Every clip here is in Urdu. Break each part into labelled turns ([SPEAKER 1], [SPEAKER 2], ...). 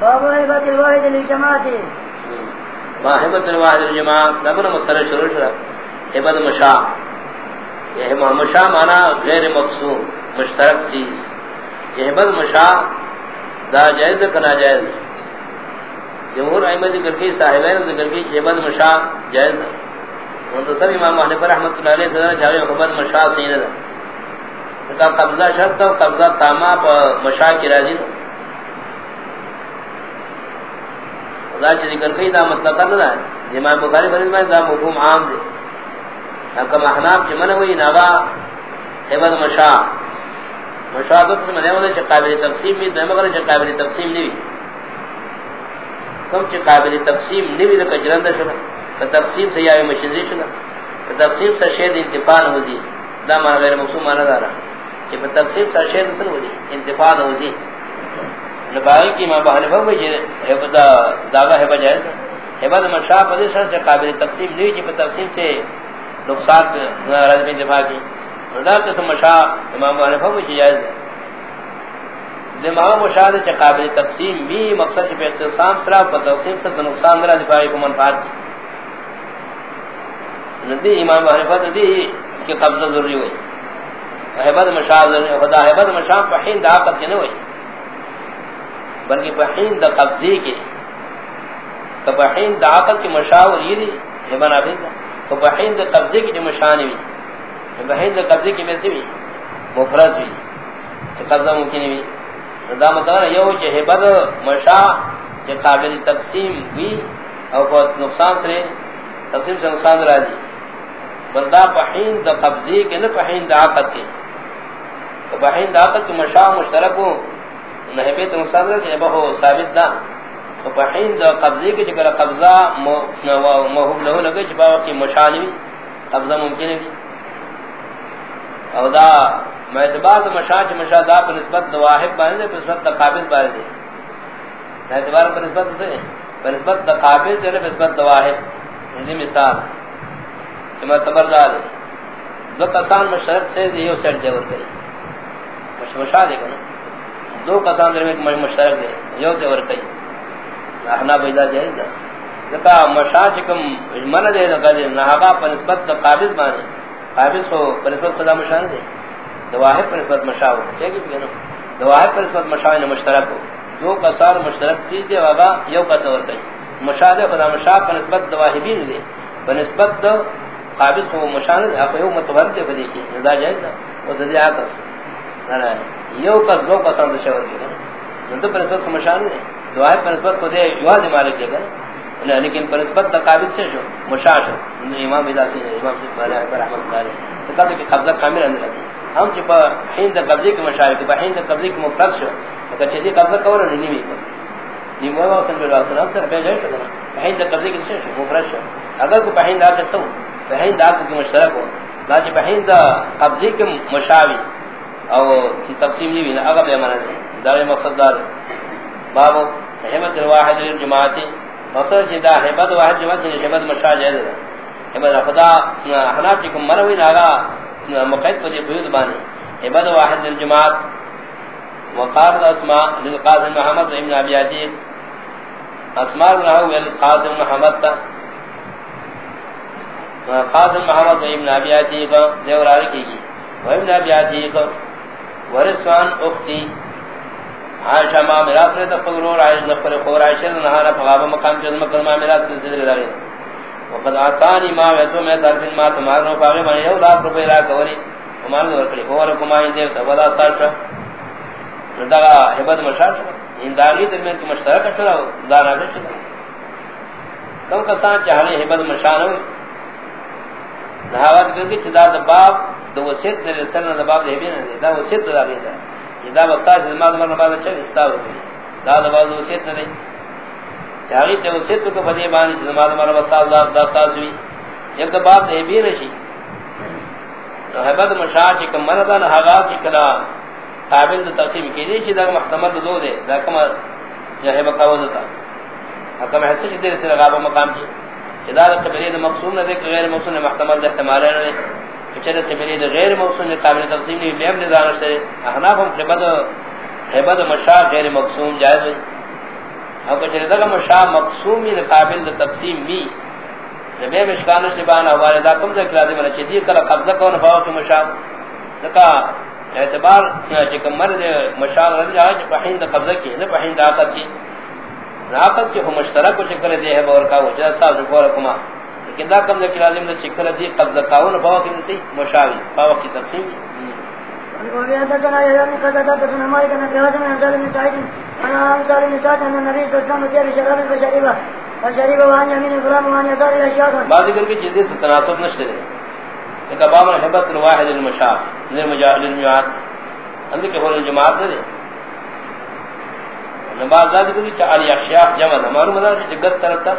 [SPEAKER 1] باب الواحد للجماعة
[SPEAKER 2] ما الواحد للجماعة دبر مسئلہ شروع شروع ہبت مشاع. یہ مشاع مانا غیر مقصوم مشترک چیز. یہ ہبت مشاع دا جائز کا ناجائز. جمہور احمد ذکر کی، صاحبین ذکر کی ہبت مشاع جائز ہے. منتصر امام حنیفہ رحمۃ اللہ علیہ سے جاوی ہبت مشاع سین ہے. کہ قبضہ شرط اور قبضہ تامہ پر مشاع کی راضی نہ دا چیز ذکر کئی دا مطلب کرنا ہے امام بخاری فرض میں دا مفہوم عام دے حکم احناف چ من ہوئی نوا ہبت مشاع مشاع تو سے منہ ہونے قابل تقسیم بھی دے مگر قابل تقسیم نہیں کم چ قابل تقسیم نہیں دا کجرند شنا کہ تقسیم سے یا مشذی شنا کہ تقسیم سے شید انتفاع نہ ہوئی دا معنی غیر مفہوم معنی دارا کہ تقسیم سے شید سن ہوئی انتفاع نہ ہوئی نبائی کی ماں بہن بھو جی ہبدا داغا ہے بجائز ہبد مشاء پر سر سے قابل تقسیم نہیں جی تقسیم سے نقصان رد میں دفاع کی۔ رضا قسم مشاء امام بہن بھو جی جائز دماغ مشاہد سے قابل تقسیم بھی مقصد پہ اختصام سرا پر تقسیم سے نقصان درا دفاعی کو منفعات کی۔ ندی امام بہن بھو دی کہ قبضہ ضروری ہوئی۔ ہبد مشاء خدا ہبد مشاء پہین دعاقت کے نہیں ہوئی۔ بلکہ بحین دا قبضی کے۔ تو بحین دا عقل کی مشاور یہ دی ہمان آفید دا تو بحین دا قبضی کی جو مشانی بھی بحین دا قبضی کی میں بھی مفرد بھی۔ تو قبضہ ممکن بھی۔ دا مطلب یہ ہو کہ حبد مشا کہ قابل تقسیم بھی اور بہت نقصان سے تقسیم سے نقصان راجی بلدا بحین دا قبضی کے، نہ بحین دا عقل کے۔ تو بحین دا عقل کی مشا مشترک ہوں۔ نہبے تو نقصان ہے کہ بہو ثابت دا۔ تو بحین دا قبضے کے جگہ قبضہ موہوب لہو لگے جبا کی مشانی قبضہ ممکن ہے او دا میں دا مشاہ چھ مشاہ دا پر نسبت دا واحب بارے دے، پر نسبت دا قابض بارے دے۔ میں پر نسبت سے، پر نسبت دا قابض دے، پر نسبت دا واحب اندی یعنی مثال کہ میں تبردار دے۔ دو کسان مشرق سے دیو سیٹ دے ور گئی مشاہ دے گا نا۔ دو کسان در میں مشترک دے، یو تے ور کئی۔ احنا بیدا جائز دا۔ ذکا مشاچکم من دے دا قدر نحقا پر نسبت دا قابض بانے قابض ہو پر نسبت خدا مشان دے۔ دواحب پر نسبت مشاو کیا کی پکنے دواحب پر نسبت مشاو یعنی مشترک ہو۔ دو کسان مشترک چیز دے وگا یو کا تور کئی۔ مشاہ دے، خدا مشاہ پر نسبت دواحبین دے۔ پر نسبت دا قابض ہو مشان دے اپا یو متبر دے۔ بدے کی ندا جائز دا وہ دے آتا یو کس دو کسان دے شور کی نو پر نسبت مشان دے دعائے پر نسبت کو دے یواز مالک دے گا لیکن پر نسبت تقابل سے جو مشاش امام اداسی نے امام سے بارے پر رحمت اللہ علیہ. تو کہ قبضہ کامل اندر ہے ہم چپا ہند قبضے کے مشاہد کے بہند قبضے کے مفرد شو. اگر چیزی قبضہ کور نہیں نہیں کو نہیں وہ واسن بلا سلام سے پہ جائے کہ بہند قبضے کے سے مفرد شو. اگر کو بہند آ کے سو. بہند آ کے مشترک ہو. لاج بہند قبضے کے مشاوی او کی تقسیم نہیں ہوئی اگر بے معنی دار مقصد دار باب احمد الواحد للجماعت. مقصد جدا احمد واحد جماعت نے احمد مشاہ جائز ہے احمد خدا، حناف کم مروی ناغا مقید پر قیود بانی احمد واحد للجماعت. وقال الاسماء للقاسم محمد ابن ابي عتيق اسماء له للقاسم محمد تا. قاسم محمد ابن ابي عتيق دیورار کی وابن ابي عتيق ورثان اختی. عائشہ ما میراث نے تفضلور عائشہ نفر خور عائشہ نہارا فغاب مقام جز مقام میراث کے ذکر دارے وقد اعطاني ما وتو میں در ما تمہارا نو پاوے میں یو لاکھ روپے لا کوری ہمارا نو کڑی اور کمائیں دے تو بلا ساٹھ دا ہبد مشاش ان داغی در میں مشترک چلا دارا کے چلا کم کسان چاہے ہبد مشان ہوئی دعوت کر کے چدا باب دو وسیت نے رسل نہ باب دے بھی نہ دا وسیت دا بھی دا دا وستا جماعت مرنے بعد چل استا ہو گئی دا دا باب وسیت نہ چاہیے تے وسیت کو بدی بانی جماعت مرنے وستا اللہ دا ساز ہوئی جب دا باب دے بھی رشی تو حبد مشاہ کی کم مردا نہ ہگا کی کلا قابل تقسیم کی دی چھ دا محتمل دو دے. دا کم جو ہے بقاوت تھا حکم حصہ دے سے غاب مقام چی کی ادارہ قبلی مقصود نہ دے غیر مقصود محتمل دا احتمال نہ ہے چرے قبلی دا غیر مقصود قابل تقسیم نہیں بیم نظام سے، احناف ہم قبد حبد مشاہ غیر مقصود جائز ہے او کچھ دا مشا مقسومی قابل دا تقسیم بھی جب یہ مشکان سے بانا ہوا دا کم ذکر لازم ہے چیزی کلا قبضہ کون فاو کی مشا دکا اعتبار چکم مرد مشا رضی جائے چھ پہین دا قبضہ کی نا پہین دا آقت کی۔ آقت کی ہم مشترک کو چکر دے ہے بور کا وہ جیسا صاحب رکھو رکھما لیکن دا کم ذکر لازم ہے چکر دی قبضہ کون فاو کی نسی مشاوی فاو کی تقسیم بعض ذکر کی جدی سے تناسب نشتے ہے کہ باب الحبت الواحد المشاء للمجاهد للميعاد اندر کہ ہو الجماعت دے نماز ذکر کی چار اشیاء جمع معلوم ہے کہ جگت طرف تھا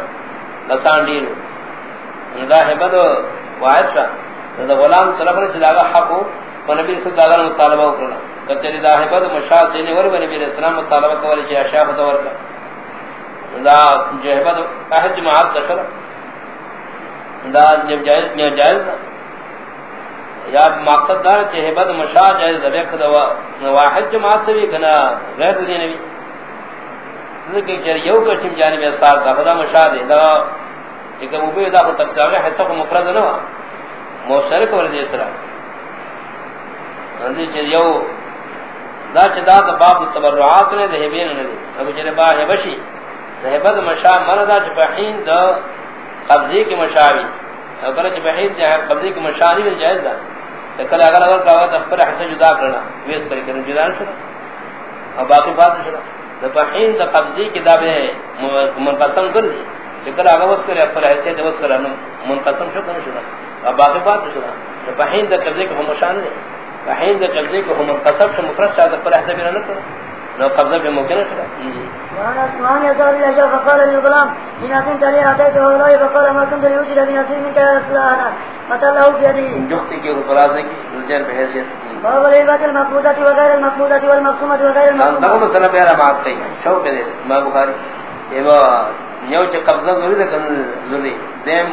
[SPEAKER 2] لسان ڈیل ندا حبت واحد شاہ غلام طرف نے چلا حق نبی صلی اللہ علیہ مطالبہ کرنا کچری دا ہے بد مشاہ سے نے ور نبی علیہ السلام مطالبہ کرے کہ اشیاء بدور کا دا جہبد احد جماعت دخل دا جب جائز میں جائز یا مقصد دا کہ ہبد مشاہ جائز ذبح دوا واحد جماعت بھی، کنا غیر دی نبی۔ لیکن کہ یو کچھ جانب اسار دا خدا مشاہ دے دا کہ وہ بھی دا تقسیم ہے حسب مفرد نہ موشرک ور دے اسلام اندی چ یو، دا چ دا باب تبرعات نے ذہبین نے اب چ با ہے بشی ذہبت مشا مردا چ بہین دا قبضی کی مشاوی اگر چ بہین جہ قبضی کی مشاری میں جائز دا کل اگر اگر کا وقت پر حسن جدا کرنا ویس کر کے جدا نہ شنا اب باقی بات شنا دا بہین دا قبضی کی دا منقسم کر دی کل اگر وس کرے پر حسن دوس کرنا منقسم شو کرنا شنا اب باقی بات شنا دا بہین دا قبضی کی مشان ہے فحين ذا قبضه كهم انقصب شو مفرد شاذ پر احسب نہ کرو لو قبضه به ممكن ہے
[SPEAKER 1] وانا اسمان يسال الى شيخ فقال للغلام من اثن تلي اتيته ولا فقال ما كنت يوجد من اثن من
[SPEAKER 2] جوخت کی فراز کی رجال بحیثیت
[SPEAKER 1] وغير وغير
[SPEAKER 2] شو ما قبضہ ضروری کن ضروری. دیم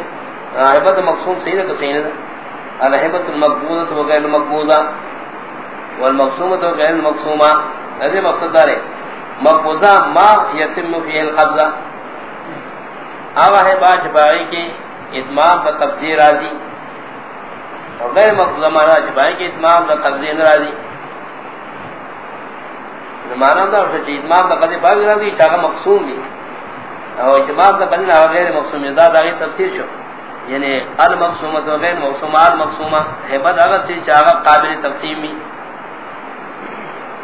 [SPEAKER 2] مقصد دارے. مقبوضہ ما یتم فی القبضہ. آوہ ہے باج بائی کے اتمام با قبضی راضی وغیر مقبوضہ مانا جبائی کے اتمام با قبضی راضی۔ مانا دا کہ اتمام با قبضی بائی راضی چاہا مقسوم بھی۔ اور اتمام با قبضی نرازی غیر مقسوم دا دا غیر تفسیر شو۔ یعنی المقسومہ و غیر مقسومہ المقسومہ حبت اگر سے چاہا قابل تقسیم بھی۔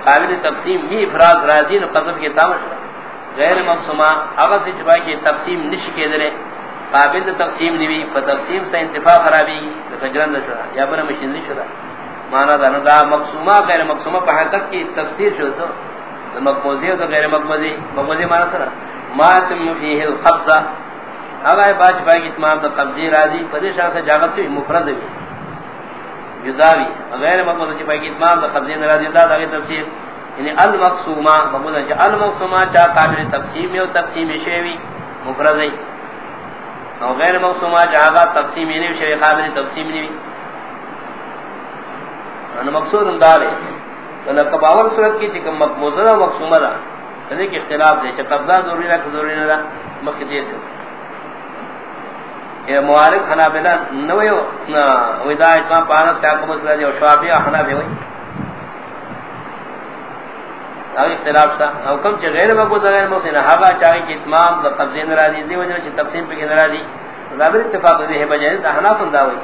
[SPEAKER 2] قابل تقسیم بھی افراد راضی نو قصد کے تامش غیر مقسومہ اگر سے چاہا کہ تقسیم نش کے درے قابل تقسیم نہیں فتقسیم سے انتفاع خرابی فجرن شدا یا بنا مشین شدا مانا دا دا مقسومہ غیر مقسومہ پہ حقیقت کی تفسیر شو تو مقبوضی تو غیر مقبوضی مقبوضی مانا سرا ما تم فیہ القبضہ اگر باج بائی کی تمام تو قبضی راضی پدیشاہ سے جاگت سے مفرد بھی جداوی غیر مقبوض چی بائی کی تمام تو قبضی راضی دا دا غیر تفسیر. یعنی المقسومہ مقبوض چی المقسومہ چا قابل تقسیم و تقسیم شیوی مفرد ہے اور غیر مقسومہ چاہا تقسیم نہیں شیوی قابل تقسیم نہیں ان مقصود اندار ہے تو کباور صورت کی چکم مقبوضہ و مقسومہ دا. کدی کہ اختلاف دے. چھ قبضہ ضروری نہ ضروری نہ دا. مخدی دے یہ معارف حنابلہ نویو ودا اتمام پانا سیاکم مسئلہ جو شوابی حنابی ہوئی او اختلاف تا. او کم چھ غیر مقبوض غیر مقصد حقا چاہی کہ اتمام دا قبضی نرازی دی وجہ چھ تقسیم پہ کی نرازی ظاہر اتفاق دی. ہے بجائے دا حناف انداوئی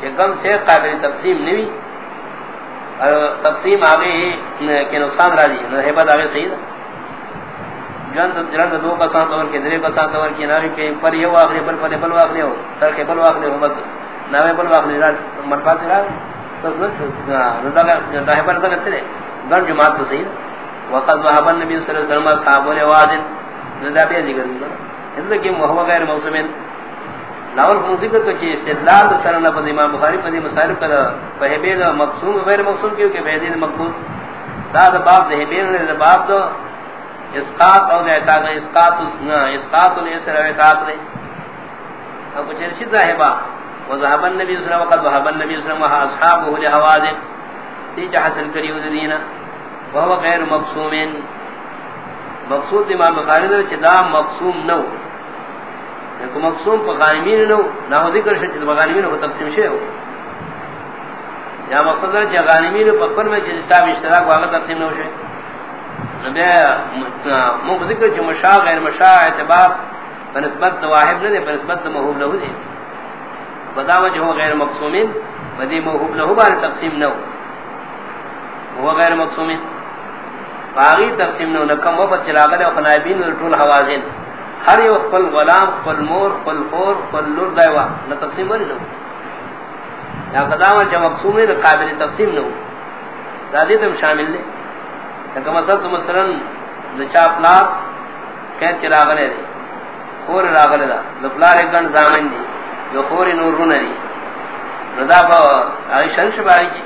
[SPEAKER 2] کہ کم سے قابل تقسیم نوی تقسیم آگے کہ نقصان راضی ہے بد آگے صحیح ہے جن جن دو کسان دور کے درے کسان دور کی ناری کے پر یہ واخلے بل پر بل واخلے ہو سر کے بل واخلے ہو بس. نوے بل واخلے را مرفات را تو نہ نہ دا ہے پر تک چلے گن جماعت تو صحیح وقت محبن نبی صلی اللہ علیہ وسلم صحابہ نے واذن ذکر کیا اس کہ وہ غیر موسم لاول کو ذکر کو چیز استدلال سره نہ بدی امام بخاری پدی مسائل کا بہبید مقصود غیر مقصود کیوں کہ بہدین مقصود دا باب ذہبین نے باب دو اسقاط او اعتاق. اسقاط اسقاط الاسر و اعتاق دے. اب کچھ ارشد صاحبہ. وذهب النبي صلى الله عليه وسلم، وقد ذهب النبي صلى الله عليه وسلم واصحابه لهوازن سيج حسن كريم الدين وهو غير مقسوم مقصود امام بخاری نے چدا مقصوم نو کو مقصوم پر نو نہ ذکر شت غانمین کو تقسیم شے ہو یا مقصد ہے کہ غانمین پر پر میں جس طرح اشتراک والا تقسیم نو شے نبی مو ذکر جو مشا غیر مشا اعتبار بنسبت واحد نے بنسبت موہوب نہ ہو دے بدا وجہ غیر مقصومین ودی موہوب نہ ہو بار تقسیم نو وہ غیر مقصومین باغی تقسیم نو نکم و بچ لاغل و خنائبین و طول حوازین. ہر یو قل غلام قل مور قل خور قل لور دائوا نہ تقسیم بنی نو. یا قدام جا مقصومی نہ قابل تقسیم نو. دادی تم شامل لے لیکن مثلا تو مثلا دچا پلاک کہت چی راغلے دے خور راغلے دا. دپلار ایک گن زامن دی. دو خور نور رو نری ندا پا آئی شنش باری کی.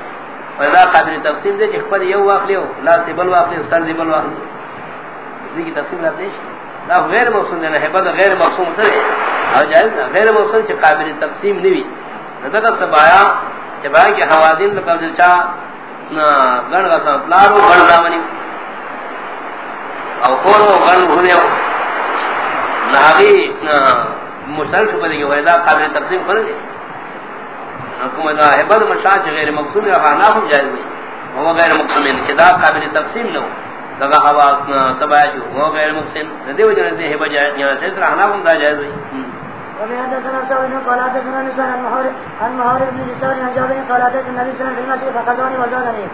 [SPEAKER 2] فیضا قابل تقسیم دے چکھ پر یو واقلی ہو لا سیبل واقلی ہو سر دیبل واقلی ہو کی تقسیم رات دا غیر مقصود دینا ہے بدا غیر مقصود سر ہے جائز نا غیر مقصود چکھ قابل تقسیم نوی ندا کا سبایا چبایا کی حوازین لکم دل چاہ گن غصان پلارو گن دامنی او خورو گن گھنے ہو ناغی مشترک شکر دے گی ویدہ قابل تقسیم کردے حکم دا مشاہ غیر مقصود خانا ہم جائز ہوئی۔ وہ غیر مقصود ہے کہ دا قابل تقسیم نہ ہو۔ لگا ہوا سبا جو وہ غیر مقصود ندی وجہ دے حبد جائز یہاں سے رہنا ہم دا جائز ہوئی۔
[SPEAKER 1] ومن حدثنا سوى انه قال حدثنا نسان المحور المحور بن جسار عن جابر قال حدثنا النبي صلى الله عليه وسلم فقدوني وزادني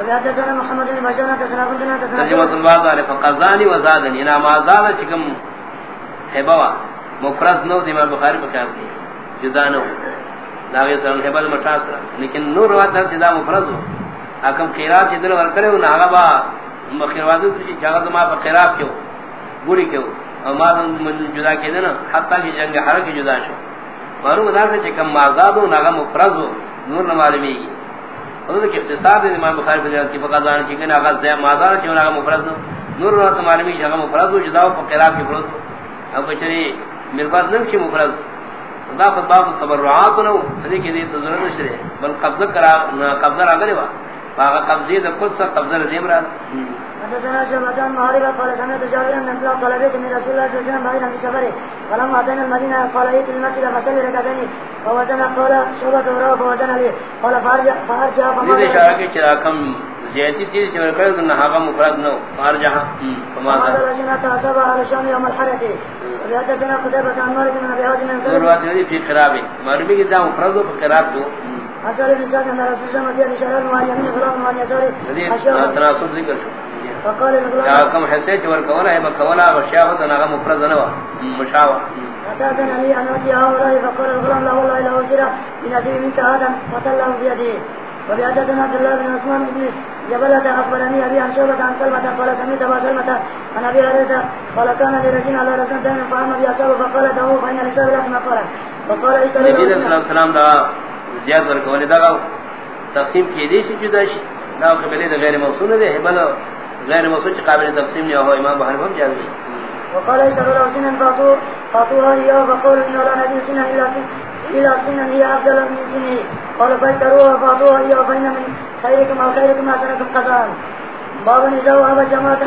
[SPEAKER 1] وحدثنا محمد بن بشار حدثنا كنتنا
[SPEAKER 2] ترجمة البعض عليه فقداني وزادني انا ما زاد چکم حبوا مفرز نو دیمار بخاری جدا نو۔ داغی سرن حبل مٹھاس لیکن نور روات ہے سیدہ مفرد ہو. حکم خیرات چیدن ورکرے ہو ناغا با مخیروات ہو چاگا ما پا خیرات کیو، گوڑی کیو. اور ما جدا کی دینا حتی کی جنگ حرک جدا شو. معلوم دا سے چکم مازاد ہو ناغا مفرد ہو. نور نمالمی گی. حضور کی اختصار دے امام بخاری فضیلت کی فقادان چکن آغا زیاد مازاد چکن آغا مفرد ہو. نور روات نمالمی گی آغا مفرد ہو، جدا ہو، پا خیرات کی فرد ہو. اب بچری میرے پاس نمشی مفرد دا باب تبرعات نو ہدی کی دی ضرورت نشری بل قبضہ کرا قبضہ راغلی وا. باغ قبضہ د خود سے قبضہ دیم را
[SPEAKER 1] حدثنا شعبان مهارب قال سمعت جابر بن عبد الله قال بيت من رسول الله صلى الله عليه وسلم بعيدا في سفره فلما اتينا المدينه قال ايت المسجد فصلي ركعتين فوزن قال شعبة وراء فوزن لي قال فارجع فارجع
[SPEAKER 2] فما دې اشاره کې چې کم زیاتی چیز چې ورکړل نو هغه مفرد نو. فارجع فما ذا
[SPEAKER 1] رجنا تعصب على الشام يوم الحرة وحدثنا قتيبة عن مالك بن ابي حازم
[SPEAKER 2] ضرورت دی فی خرابی. معلومی کی دا مفرد په خراب دو.
[SPEAKER 1] بن سعد ان رسول الله مدير اشاره وان يمين غلام وان يسار
[SPEAKER 2] دې تناسب ذکر
[SPEAKER 1] فقال الغلام
[SPEAKER 2] حصے چې ورکول ہے مکولا وشاوت هغه مفرد و مشاوا
[SPEAKER 1] حدثنا علي عن ابي هريره فقال الغلام لا والله الا وزيرا من ابي منك هذا فطلعه بيده. وبحدثنا عبد الله بن عثمان بن جبلة أخبرني أبي عن شعبة عن سلمة قال سمعت أبا سلمة عن أبي هريرة قال كان لرجل على رسول دائما فأما أبي أصابه فقال دعوه فإن لسبب لك ما قال. فقال
[SPEAKER 2] علیہ السلام سلام دا زیاد ورکول دا تقسیم کی دی سی جدا شي. دا قبلی دا غیر موصول دے بل غیر موصول چ قابل تقسیم نہیں ہو امام بخاری ہم جائز
[SPEAKER 1] وقال إذا لو سنا فاطوه فاطوها إياه فقول إن ولا نبي سنا إلا إلى سنة هي أفضل من سنه قال فاجتروها فاطوها إياه فإن من خيركم أو خيركم أسنكم قضاء باب نزاوها بجماعة.